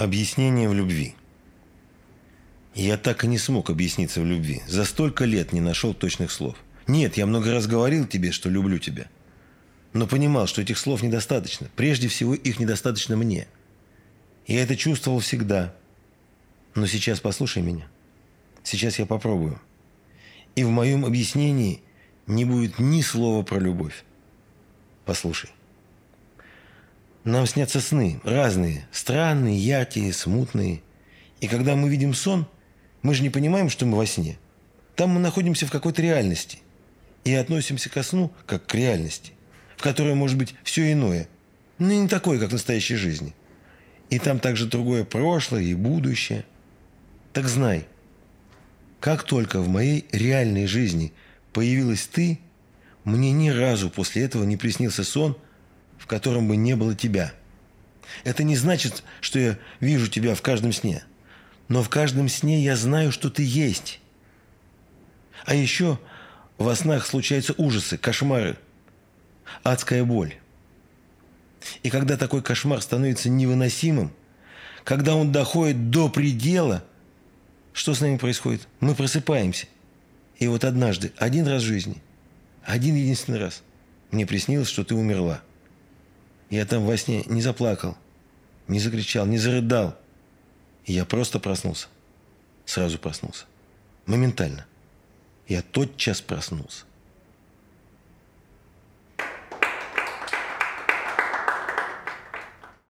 Объяснение в любви. Я так и не смог объясниться в любви. За столько лет не нашел точных слов. Нет, я много раз говорил тебе, что люблю тебя. Но понимал, что этих слов недостаточно. Прежде всего, их недостаточно мне. Я это чувствовал всегда. Но сейчас послушай меня. Сейчас я попробую. И в моем объяснении не будет ни слова про любовь. Послушай. Нам снятся сны, разные, странные, яркие, смутные. И когда мы видим сон, мы же не понимаем, что мы во сне. Там мы находимся в какой-то реальности. И относимся ко сну, как к реальности, в которой может быть все иное, но не такое, как в настоящей жизни. И там также другое прошлое и будущее. Так знай, как только в моей реальной жизни появилась ты, мне ни разу после этого не приснился сон – котором бы не было тебя. Это не значит, что я вижу тебя в каждом сне. Но в каждом сне я знаю, что ты есть. А еще во снах случаются ужасы, кошмары, адская боль. И когда такой кошмар становится невыносимым, когда он доходит до предела, что с нами происходит? Мы просыпаемся. И вот однажды, один раз в жизни, один единственный раз, мне приснилось, что ты умерла. Я там во сне не заплакал, не закричал, не зарыдал. я просто проснулся. Сразу проснулся. Моментально. Я тотчас проснулся.